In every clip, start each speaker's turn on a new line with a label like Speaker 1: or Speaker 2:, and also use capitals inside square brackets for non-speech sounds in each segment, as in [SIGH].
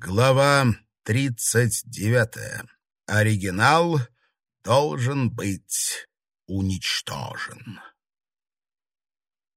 Speaker 1: Глава тридцать девятая. Оригинал должен быть уничтожен.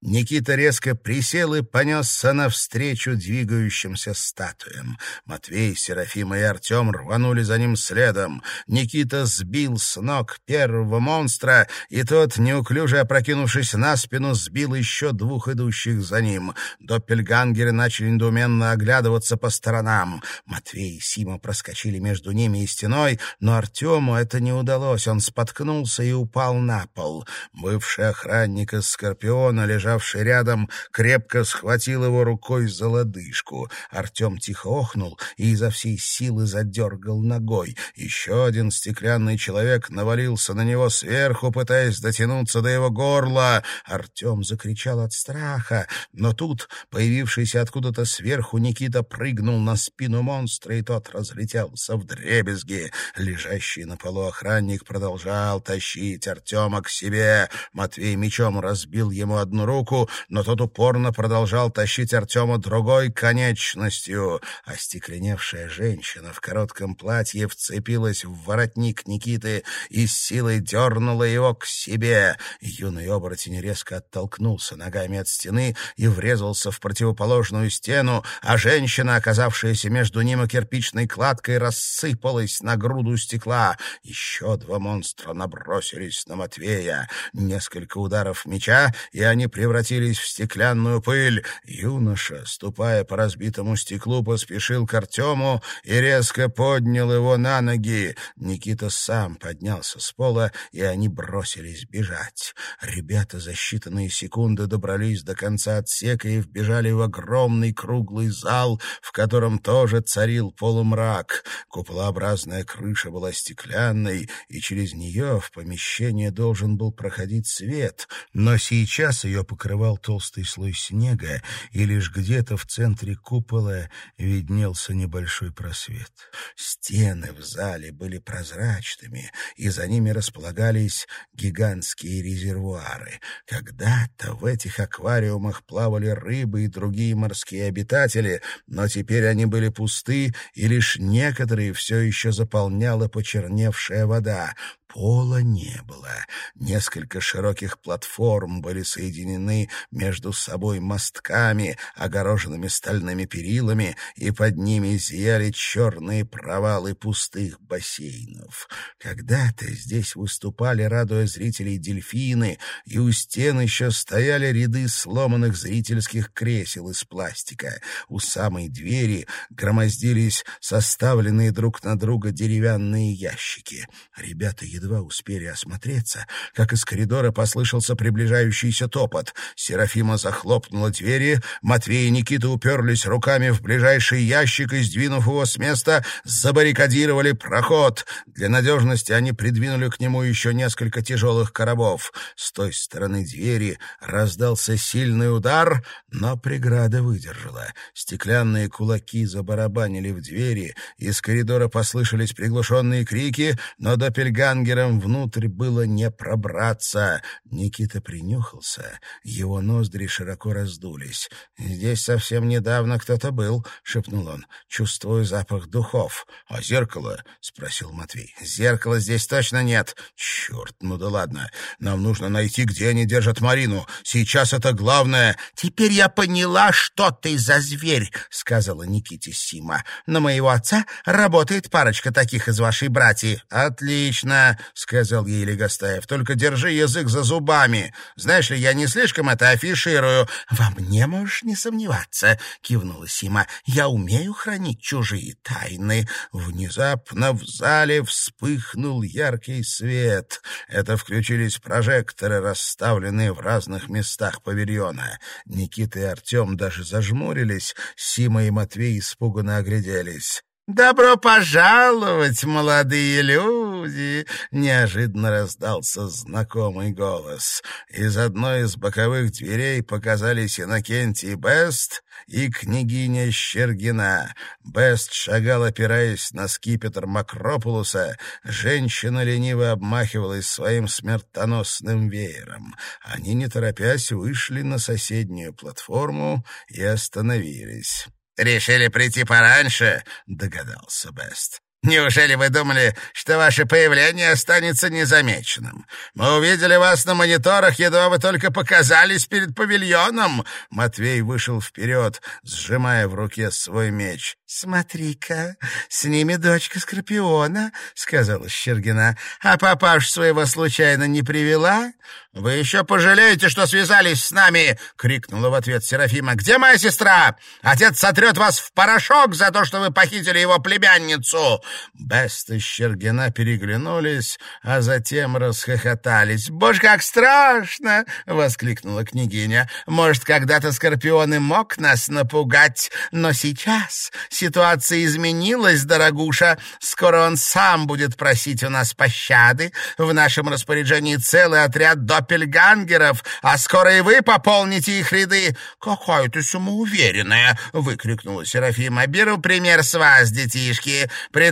Speaker 1: Никита резко присел и понесся навстречу двигающимся статуям. Матвей, Серафима и Артем рванули за ним следом. Никита сбил с ног первого монстра, и тот, неуклюже опрокинувшись на спину, сбил еще двух идущих за ним. Доппельгангеры начали недоуменно оглядываться по сторонам. Матвей и Сима проскочили между ними и стеной, но Артему это не удалось. Он споткнулся и упал на пол. Бывший охранник из «Скорпиона» лежал лежавший рядом, крепко схватил его рукой за лодыжку. Артем тихо охнул и изо всей силы задергал ногой. Еще один стеклянный человек навалился на него сверху, пытаясь дотянуться до его горла. Артем закричал от страха, но тут, появившийся откуда-то сверху, Никита прыгнул на спину монстра, и тот разлетелся в дребезги. Лежащий на полу охранник продолжал тащить Артема к себе. Матвей мечом разбил ему одну руку, руку, но тот упорно продолжал тащить Артема другой конечностью. Остекленевшая женщина в коротком платье вцепилась в воротник Никиты и с силой дернула его к себе. Юный оборотень резко оттолкнулся ногами от стены и врезался в противоположную стену, а женщина, оказавшаяся между ним и кирпичной кладкой, рассыпалась на груду стекла. Еще два монстра набросились на Матвея. Несколько ударов меча, и они превратились превратились в стеклянную пыль. Юноша, ступая по разбитому стеклу, поспешил к Артему и резко поднял его на ноги. Никита сам поднялся с пола, и они бросились бежать. Ребята за считанные секунды добрались до конца отсека и вбежали в огромный круглый зал, в котором тоже царил полумрак. Куполообразная крыша была стеклянной, и через нее в помещение должен был проходить свет, но сейчас ее покрывал толстый слой снега, и лишь где-то в центре купола виднелся небольшой просвет. Стены в зале были прозрачными, и за ними располагались гигантские резервуары. Когда-то в этих аквариумах плавали рыбы и другие морские обитатели, но теперь они были пусты, и лишь некоторые все еще заполняла почерневшая вода. Пола не было. Несколько широких платформ были соединены между собой мостками, огороженными стальными перилами, и под ними зияли черные провалы пустых бассейнов. Когда-то здесь выступали, радуя зрителей, дельфины, и у стен еще стояли ряды сломанных зрительских кресел из пластика. У самой двери громоздились составленные друг на друга деревянные ящики. Ребята едва успели осмотреться, как из коридора послышался приближающийся топот. Серафима захлопнула двери, Матвей и Никита уперлись руками в ближайший ящик и, сдвинув его с места, забаррикадировали проход. Для надежности они придвинули к нему еще несколько тяжелых коробов. С той стороны двери раздался сильный удар, но преграда выдержала. Стеклянные кулаки забарабанили в двери, из коридора послышались приглушенные крики, но допельгангерам внутрь было не пробраться. Никита принюхался, его ноздри широко раздулись. «Здесь совсем недавно кто-то был», — шепнул он. «Чувствую запах духов». «А зеркало?» — спросил Матвей. «Зеркала здесь точно нет». «Черт, ну да ладно. Нам нужно найти, где они держат Марину. Сейчас это главное». «Теперь я поняла, что ты за зверь», — сказала Никите Сима. «На моего отца работает парочка таких из вашей братьи». «Отлично», — сказал ей Легостаев. «Только держи язык за зубами. Знаешь ли, я не слишком это афиширую». «Во мне можешь не сомневаться», — кивнула Сима. «Я умею хранить чужие тайны». Внезапно в зале вспыхнул яркий свет. Это включились прожекторы, расставленные в разных местах павильона. Никита и Артем даже зажмурились. Сима и Матвей испуганно огляделись. «Добро пожаловать, молодые люди!» — неожиданно раздался знакомый голос. Из одной из боковых дверей показались Иннокентий Бест и княгиня Щергина. Бест шагал, опираясь на скипетр Макропулуса. Женщина лениво обмахивалась своим смертоносным веером. Они, не торопясь, вышли на соседнюю платформу и остановились. «Решили прийти пораньше?» — догадался Бест. Неужели вы думали, что ваше появление останется незамеченным? Мы увидели вас на мониторах, едва вы только показались перед павильоном!» Матвей вышел вперед, сжимая в руке свой меч. «Смотри-ка, с ними дочка Скорпиона», — сказала Щергина. «А папаш своего случайно не привела?» «Вы еще пожалеете, что связались с нами!» — крикнула в ответ Серафима. «Где моя сестра? Отец сотрет вас в порошок за то, что вы похитили его племянницу!» Бест и Щергина переглянулись, а затем расхохотались. «Боже, как страшно!» — воскликнула княгиня. «Может, когда-то Скорпион и мог нас напугать, но сейчас ситуация изменилась, дорогуша. Скоро он сам будет просить у нас пощады. В нашем распоряжении целый отряд доппельгангеров, а скоро и вы пополните их ряды». «Какая ты самоуверенная!» — выкрикнула Серафима. «Беру пример с вас, детишки.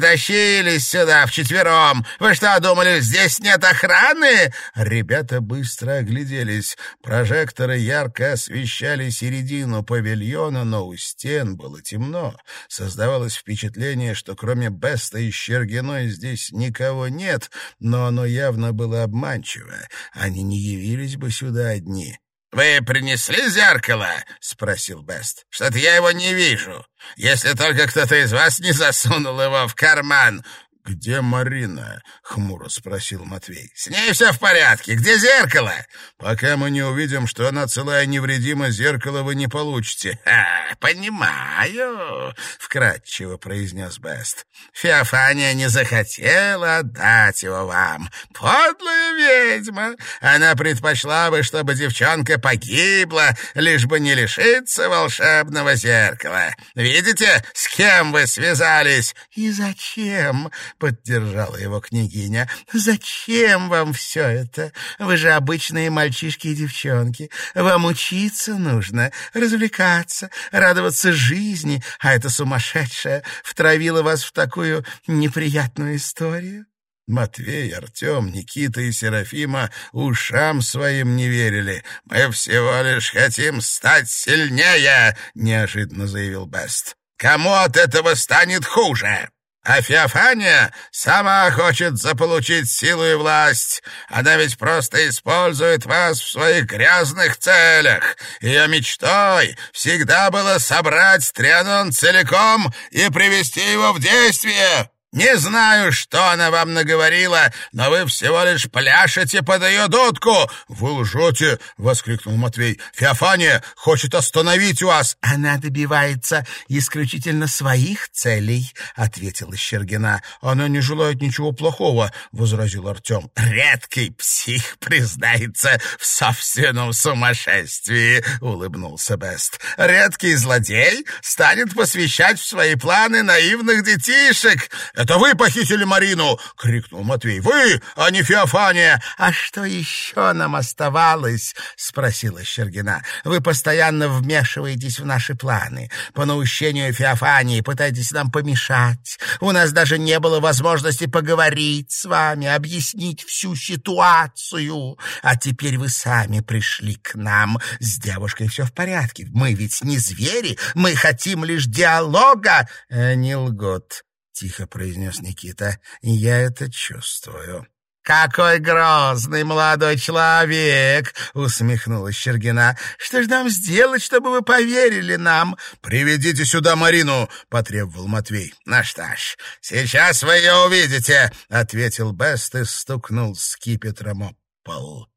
Speaker 1: Притащились сюда вчетвером. Вы что, думали, здесь нет охраны?» Ребята быстро огляделись. Прожекторы ярко освещали середину павильона, но у стен было темно. Создавалось впечатление, что кроме Беста и Щергиной здесь никого нет, но оно явно было обманчиво. Они не явились бы сюда одни. «Вы принесли зеркало?» — спросил Бест. «Что-то я его не вижу. Если только кто-то из вас не засунул его в карман. «Где Марина?» — хмуро спросил Матвей. «С ней все в порядке. Где зеркало?» «Пока мы не увидим, что она целая невредима, зеркало вы не получите». «Ха, понимаю», — вкратчиво произнес Бест. «Феофания не захотела отдать его вам. Подлая ведьма. Она предпочла бы, чтобы девчонка погибла, лишь бы не лишиться волшебного зеркала. Видите, с кем вы связались?» «И зачем?» — поддержала его княгиня. «Зачем вам все это? Вы же обычные мальчишки и девчонки. Вам учиться нужно, развлекаться, радоваться жизни, а эта сумасшедшая втравила вас в такую неприятную историю». Матвей, Артем, Никита и Серафима ушам своим не верили. «Мы всего лишь хотим стать сильнее», — неожиданно заявил Бест. «Кому от этого станет хуже?» А Феофания сама хочет заполучить силу и власть. Она ведь просто использует вас в своих грязных целях. Ее мечтой всегда было собрать Трианон целиком и привести его в действие. Не знаю, что она вам наговорила, но вы всего лишь пляшете под ее дудку. Вы лжете, — воскликнул Матвей. Феофания хочет остановить вас. Она добивается исключительно своих целей, — ответила Щергина. Она не желает ничего плохого, — возразил Артем. Редкий псих [LAUGHS] признается в собственном сумасшествии, — улыбнулся Бест. Редкий злодей станет посвящать в свои планы наивных детишек. «Это вы похитили Марину!» — крикнул Матвей. «Вы, а не Феофания!» «А что еще нам оставалось?» — спросила Щергина. «Вы постоянно вмешиваетесь в наши планы. По наущению Феофании пытаетесь нам помешать. У нас даже не было возможности поговорить с вами, объяснить всю ситуацию. А теперь вы сами пришли к нам. С девушкой все в порядке. Мы ведь не звери, мы хотим лишь диалога». «Э, «Не лгут», тихо произнес Никита. «Я это чувствую». «Какой грозный молодой человек!» — усмехнулась Щергина. «Что ж нам сделать, чтобы вы поверили нам?» «Приведите сюда Марину!» — потребовал Матвей. «Ну что ж, сейчас вы ее увидите!» — ответил Бест и стукнул скипетром об пол.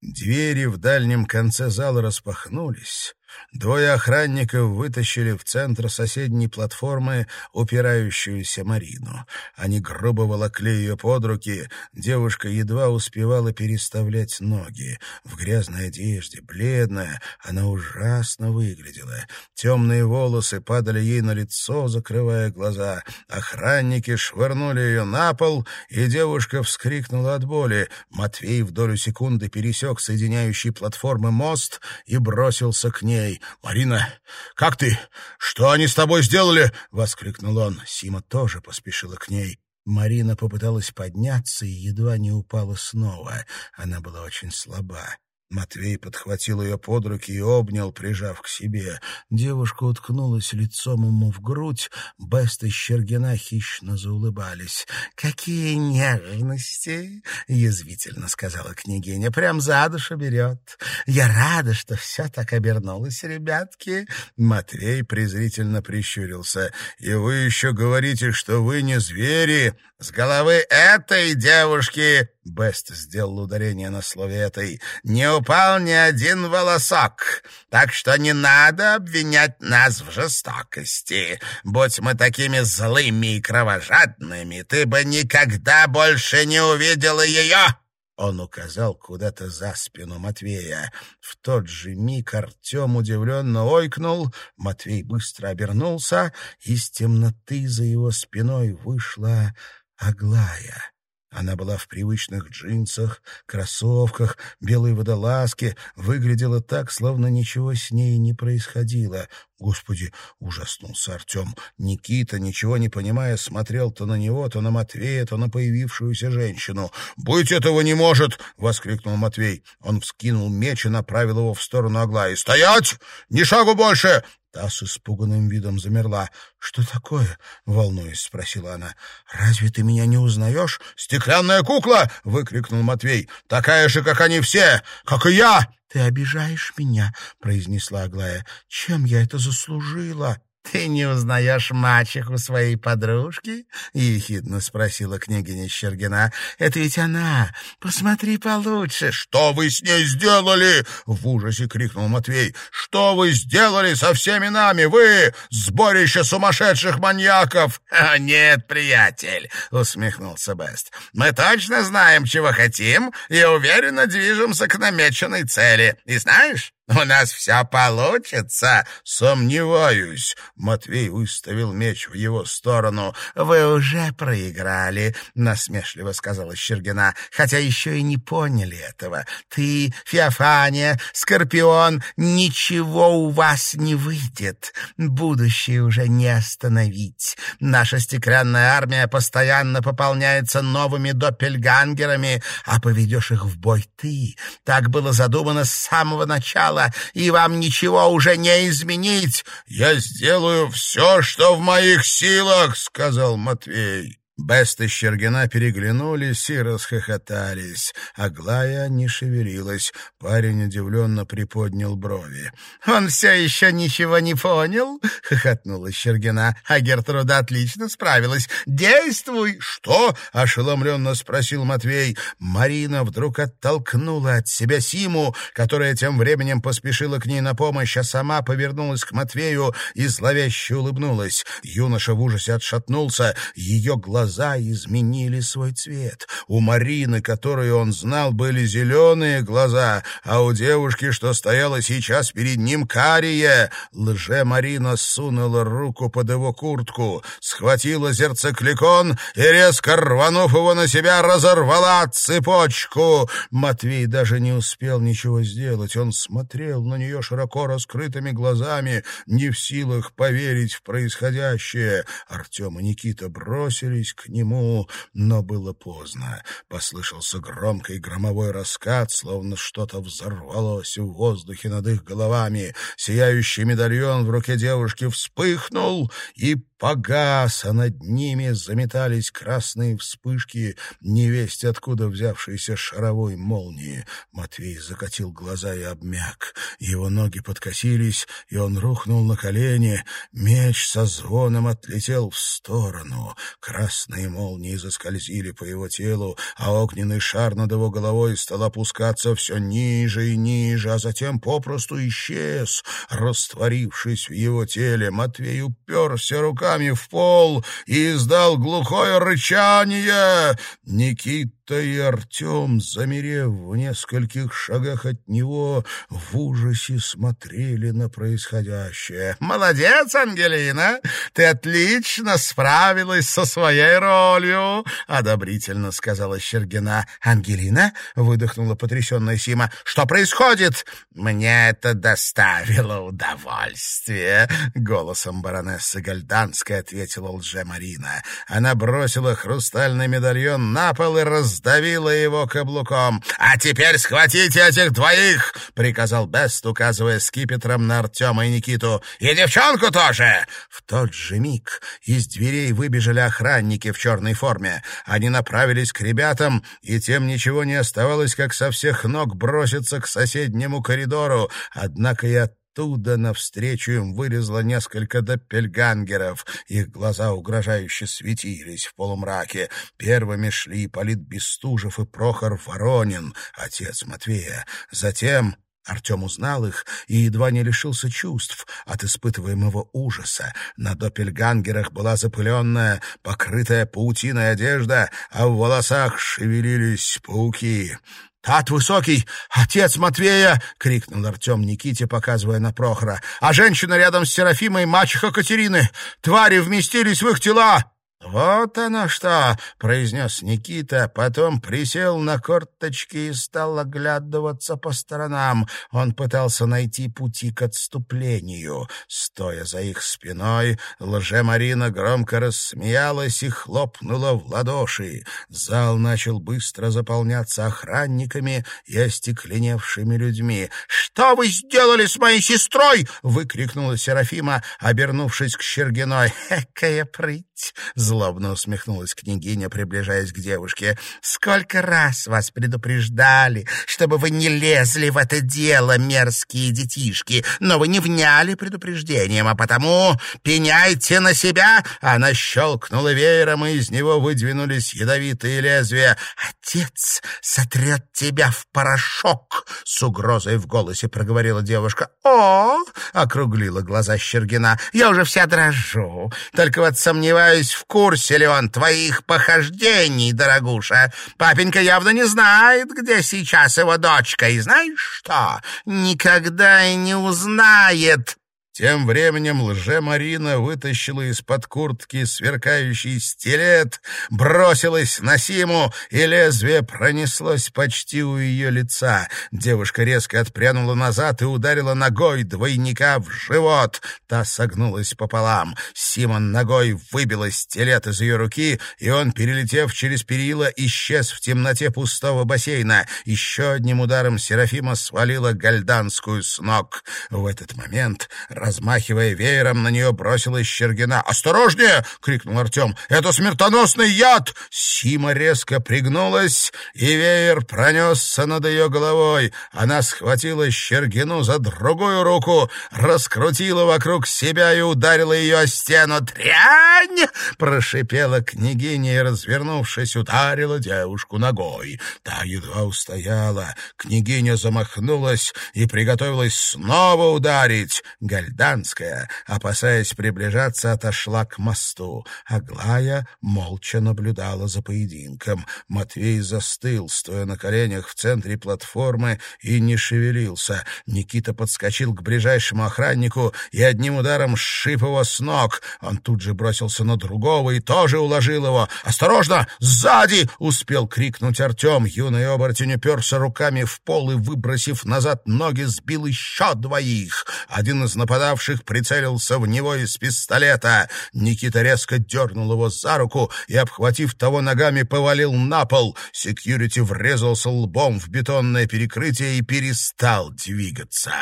Speaker 1: Двери в дальнем конце зала распахнулись, Двое охранников вытащили в центр соседней платформы упирающуюся Марину. Они грубо волокли ее под руки. Девушка едва успевала переставлять ноги. В грязной одежде, бледная, она ужасно выглядела. Темные волосы падали ей на лицо, закрывая глаза. Охранники швырнули ее на пол, и девушка вскрикнула от боли. Матвей в долю секунды пересек соединяющий платформы мост и бросился к ней ней. «Марина, как ты? Что они с тобой сделали?» — воскликнул он. Сима тоже поспешила к ней. Марина попыталась подняться и едва не упала снова. Она была очень слаба. Матвей подхватил ее под руки и обнял, прижав к себе. Девушка уткнулась лицом ему в грудь. Бест и Щергина хищно заулыбались. «Какие нежности!» — язвительно сказала княгиня. «Прям за душу берет. Я рада, что все так обернулось, ребятки!» Матвей презрительно прищурился. «И вы еще говорите, что вы не звери!» «С головы этой девушки Бест сделал ударение на слове «этой». «Не упал ни один волосок, так что не надо обвинять нас в жестокости. Будь мы такими злыми и кровожадными, ты бы никогда больше не увидела ее!» Он указал куда-то за спину Матвея. В тот же миг Артем удивленно ойкнул, Матвей быстро обернулся, из темноты за его спиной вышла Аглая. Она была в привычных джинсах, кроссовках, белой водолазке, выглядела так, словно ничего с ней не происходило. Господи, ужаснулся Артем. Никита, ничего не понимая, смотрел то на него, то на Матвея, то на появившуюся женщину. «Быть этого не может!» — воскликнул Матвей. Он вскинул меч и направил его в сторону Аглаи. «Стоять! Ни шагу больше! Та с испуганным видом замерла. «Что такое?» — волнуясь, спросила она. «Разве ты меня не узнаешь?» «Стеклянная кукла!» — выкрикнул Матвей. «Такая же, как они все! Как и я!» «Ты обижаешь меня!» — произнесла Аглая. «Чем я это заслужила?» «Ты не узнаешь мачеху своей подружки?» — ехидно спросила княгиня Щергина. «Это ведь она. Посмотри получше». «Что вы с ней сделали?» — в ужасе крикнул Матвей. «Что вы сделали со всеми нами? Вы — сборище сумасшедших маньяков!» [LAUGHS] «О, «Нет, приятель!» — усмехнулся Бест. «Мы точно знаем, чего хотим, и уверенно движемся к намеченной цели. И знаешь, у нас все получится!» «Сомневаюсь!» — Матвей выставил меч в его сторону. «Вы уже проиграли!» — насмешливо сказала Щергина. «Хотя еще и не поняли этого. Ты, Феофания, Скорпион, ничего у вас не выйдет. Будущее уже не остановить. Наша стеклянная армия постоянно пополняется новыми доппельгангерами, а поведешь их в бой ты. Так было задумано с самого начала дело, и вам ничего уже не изменить. Я сделаю все, что в моих силах, — сказал Матвей. Бест и Щергина переглянулись и расхохотались. Аглая не шевелилась. Парень удивленно приподнял брови. «Он все еще ничего не понял?» — хохотнула Щергина. «А Гертруда отлично справилась. Действуй!» «Что?» — ошеломленно спросил Матвей. Марина вдруг оттолкнула от себя Симу, которая тем временем поспешила к ней на помощь, а сама повернулась к Матвею и зловеще улыбнулась. Юноша в ужасе отшатнулся. Ее глаза глаза изменили свой цвет. У Марины, которую он знал, были зеленые глаза, а у девушки, что стояла сейчас перед ним, карие. Лже-Марина сунула руку под его куртку, схватила зерцекликон и, резко рванув его на себя, разорвала цепочку. Матвей даже не успел ничего сделать. Он смотрел на нее широко раскрытыми глазами, не в силах поверить в происходящее. Артем и Никита бросились бросились к нему, но было поздно. Послышался громкий громовой раскат, словно что-то взорвалось в воздухе над их головами. Сияющий медальон в руке девушки вспыхнул и погас, а над ними заметались красные вспышки, невесть откуда взявшейся шаровой молнии. Матвей закатил глаза и обмяк. Его ноги подкосились, и он рухнул на колени. Меч со звоном отлетел в сторону. Красные молнии заскользили по его телу, а огненный шар над его головой стал опускаться все ниже и ниже, а затем попросту исчез, растворившись в его теле. Матвей уперся руками руками в пол и издал глухое рычание. Никита и Артем, замерев в нескольких шагах от него, в ужасе смотрели на происходящее. «Молодец, Ангелина! Ты отлично справилась со своей ролью!» — одобрительно сказала Щергина. «Ангелина?» — выдохнула потрясенная Сима. «Что происходит?» «Мне это доставило удовольствие!» — голосом баронессы Гальданской резко ответила лже-Марина. Она бросила хрустальный медальон на пол и раздавила его каблуком. «А теперь схватите этих двоих!» — приказал Бест, указывая скипетром на Артема и Никиту. «И девчонку тоже!» В тот же миг из дверей выбежали охранники в черной форме. Они направились к ребятам, и тем ничего не оставалось, как со всех ног броситься к соседнему коридору. Однако и от Оттуда навстречу им вылезло несколько доппельгангеров. Их глаза угрожающе светились в полумраке. Первыми шли Полит Бестужев и Прохор Воронин, отец Матвея. Затем Артем узнал их и едва не лишился чувств от испытываемого ужаса. На доппельгангерах была запыленная, покрытая паутиной одежда, а в волосах шевелились пауки. «Тат высокий, отец Матвея!» — крикнул Артем Никите, показывая на Прохора. «А женщина рядом с Серафимой — мачеха Катерины! Твари вместились в их тела!» «Вот оно что!» — произнес Никита, потом присел на корточки и стал оглядываться по сторонам. Он пытался найти пути к отступлению. Стоя за их спиной, лже-Марина громко рассмеялась и хлопнула в ладоши. Зал начал быстро заполняться охранниками и остекленевшими людьми. «Что вы сделали с моей сестрой?» — выкрикнула Серафима, обернувшись к Щергиной. «Экая прыть!» Злобно усмехнулась княгиня, приближаясь к девушке. «Сколько раз вас предупреждали, чтобы вы не лезли в это дело, мерзкие детишки, но вы не вняли предупреждением, а потому пеняйте на себя!» Она щелкнула веером, и из него выдвинулись ядовитые лезвия. «Отец сотрет тебя в порошок!» — с угрозой в голосе проговорила девушка. «О!» — округлила глаза Щергина. «Я уже вся дрожу, только вот сомневаюсь в курсе ли он твоих похождений, дорогуша? Папенька явно не знает, где сейчас его дочка, и знаешь что? Никогда и не узнает. Тем временем лже-Марина вытащила из-под куртки сверкающий стилет, бросилась на Симу, и лезвие пронеслось почти у ее лица. Девушка резко отпрянула назад и ударила ногой двойника в живот. Та согнулась пополам. Симон ногой выбила стилет из ее руки, и он, перелетев через перила, исчез в темноте пустого бассейна. Еще одним ударом Серафима свалила гальданскую с ног. В этот момент Размахивая веером, на нее бросилась Щергина. «Осторожнее!» — крикнул Артем. «Это смертоносный яд!» Сима резко пригнулась, и веер пронесся над ее головой. Она схватила Щергину за другую руку, раскрутила вокруг себя и ударила ее о стену. «Трянь!» — прошипела княгиня и, развернувшись, ударила девушку ногой. Та едва устояла. Княгиня замахнулась и приготовилась снова ударить. Гражданская, опасаясь приближаться, отошла к мосту. Аглая молча наблюдала за поединком. Матвей застыл, стоя на коленях в центре платформы, и не шевелился. Никита подскочил к ближайшему охраннику и одним ударом сшиб его с ног. Он тут же бросился на другого и тоже уложил его. «Осторожно! Сзади!» — успел крикнуть Артем. Юный оборотень уперся руками в пол и, выбросив назад ноги, сбил еще двоих. Один из нападавших нападавших прицелился в него из пистолета. Никита резко дернул его за руку и, обхватив того ногами, повалил на пол. Секьюрити врезался лбом в бетонное перекрытие и перестал двигаться.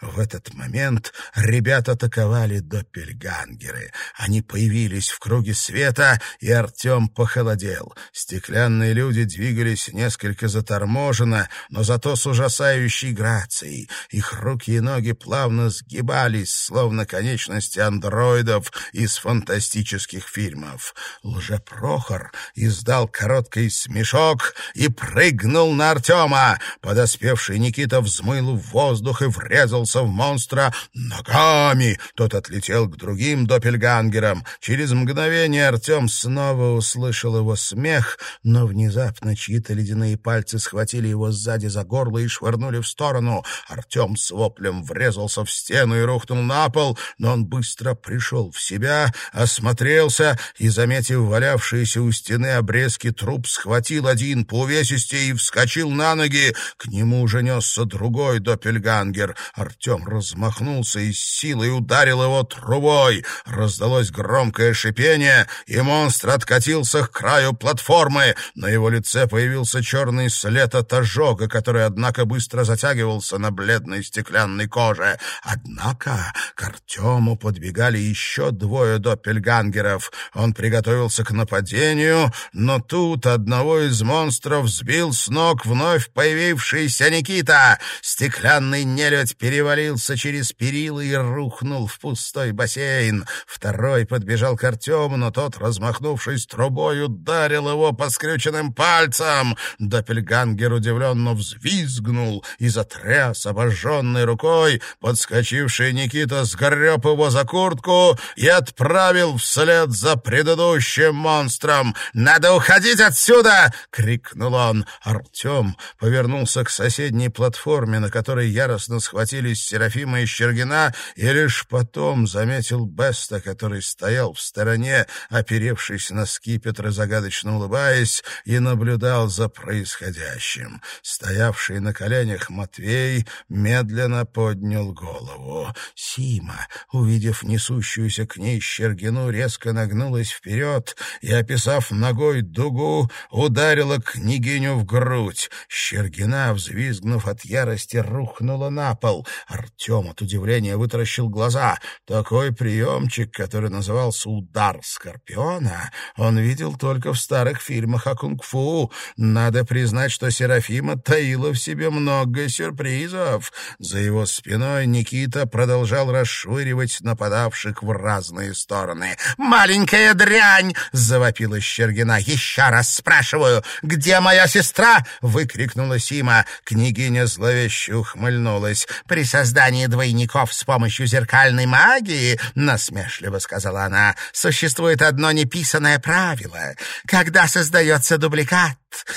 Speaker 1: В этот момент ребята атаковали доппельгангеры. Они появились в круге света, и Артем похолодел. Стеклянные люди двигались несколько заторможенно, но зато с ужасающей грацией. Их руки и ноги плавно сгибались, двигались, словно конечности андроидов из фантастических фильмов. Лжепрохор издал короткий смешок и прыгнул на Артема. Подоспевший Никита взмыл в воздух и врезался в монстра ногами. Тот отлетел к другим доппельгангерам. Через мгновение Артем снова услышал его смех, но внезапно чьи-то ледяные пальцы схватили его сзади за горло и швырнули в сторону. Артем с воплем врезался в стену и рухнул на пол, но он быстро пришел в себя, осмотрелся и, заметив валявшиеся у стены обрезки труп, схватил один по увесисти и вскочил на ноги. К нему уже несся другой доппельгангер. Артем размахнулся и с силой ударил его трубой. Раздалось громкое шипение, и монстр откатился к краю платформы. На его лице появился черный след от ожога, который, однако, быстро затягивался на бледной стеклянной коже. Однако к Артему подбегали еще двое доппельгангеров. Он приготовился к нападению, но тут одного из монстров сбил с ног вновь появившийся Никита. Стеклянный нелюдь перевалился через перила и рухнул в пустой бассейн. Второй подбежал к Артему, но тот, размахнувшись трубой, ударил его по скрюченным пальцам. Доппельгангер удивленно взвизгнул и затряс обожженной рукой. Подскочивший Никита сгреб его за куртку и отправил вслед за предыдущим монстром. «Надо уходить отсюда!» — крикнул он. Артем повернулся к соседней платформе, на которой яростно схватились Серафима и Щергина, и лишь потом заметил Беста, который стоял в стороне, оперевшись на скипетр и загадочно улыбаясь, и наблюдал за происходящим. Стоявший на коленях Матвей медленно поднял голову. Сима, увидев несущуюся к ней Щергину, резко нагнулась вперед и, описав ногой дугу, ударила княгиню в грудь. Щергина, взвизгнув от ярости, рухнула на пол. Артем от удивления вытаращил глаза. Такой приемчик, который назывался «удар скорпиона», он видел только в старых фильмах о кунг-фу. Надо признать, что Серафима таила в себе много сюрпризов. За его спиной Никита продолжал расшвыривать нападавших в разные стороны. «Маленькая дрянь!» — завопила Щергина. «Еще раз спрашиваю, где моя сестра?» — выкрикнула Сима. Княгиня зловеще ухмыльнулась. «При создании двойников с помощью зеркальной магии, — насмешливо сказала она, — существует одно неписанное правило. Когда создается дубликат,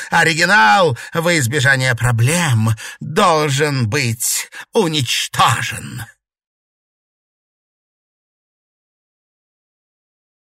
Speaker 1: оригинал во избежание проблем должен быть уничтожен».